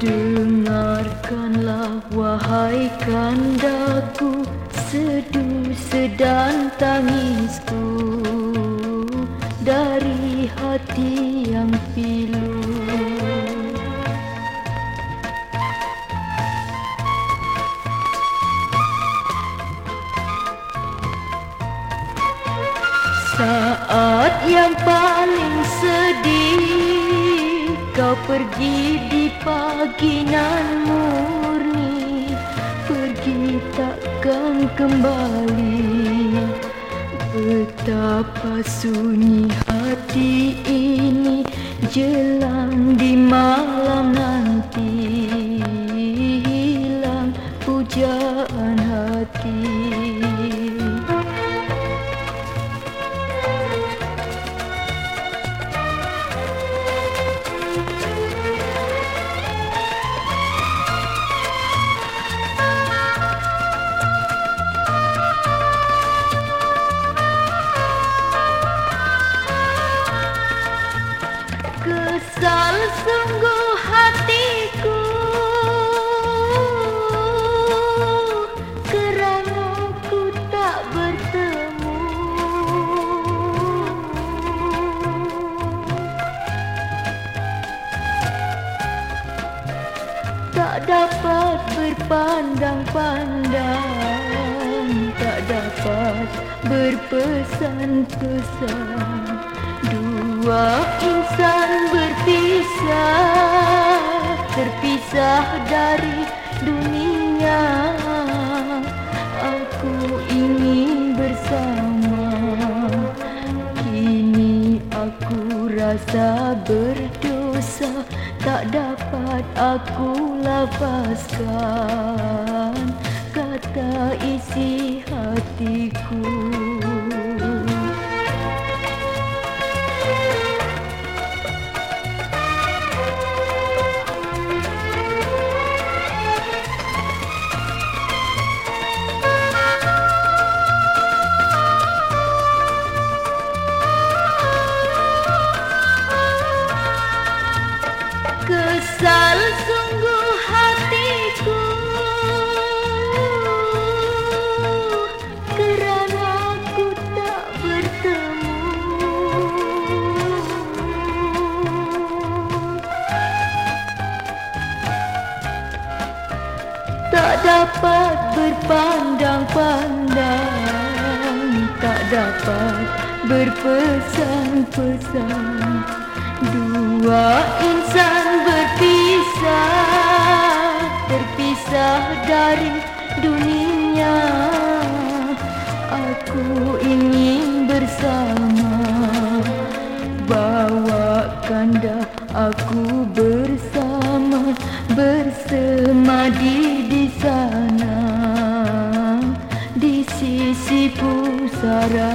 Dengarkanlah wahai kandaku Sedu sedan tangisku. Dari hati yang pilu. Saat yang paling pergi di pagi nan murni Pergi takkan kembali. Betapa sunyi hati ini Jelang di malam nanti Kesal sungguh hatiku. Kerana ku tak bertemu. Tak dapat berpandang-pandang. Tak dapat berpesan-pesan. Dua insan Terpisah dari dunia. Aku ingin bersama. Kini aku rasa berdosa. Tak dapat aku lepaskan. Kata isi hatiku dapat berpandang-pandang Tak dapat berpesan-pesan. Dua insan berpisah Terpisah dari dunia. Aku ingin bersama Bawa kanda aku bersama Bersemadi di sana Di sisi pusara